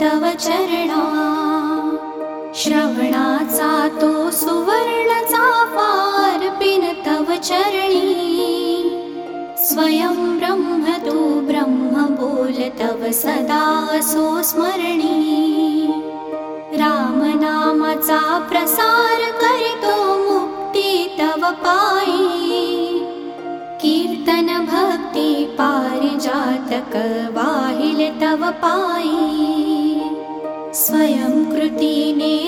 तव चरणा। श्रवणाचा तो सुवर्णचा पार्पिन तव चरणी। स्वयं ब्रह्म तु ब्रह्म बोल तव सदा सो स्मरणी। रामनामचा प्रसार करितो मुक्ति तव पाई कीर्तन भक्ति पारिजातक वाहिल तव पाई स्वयं कृतिने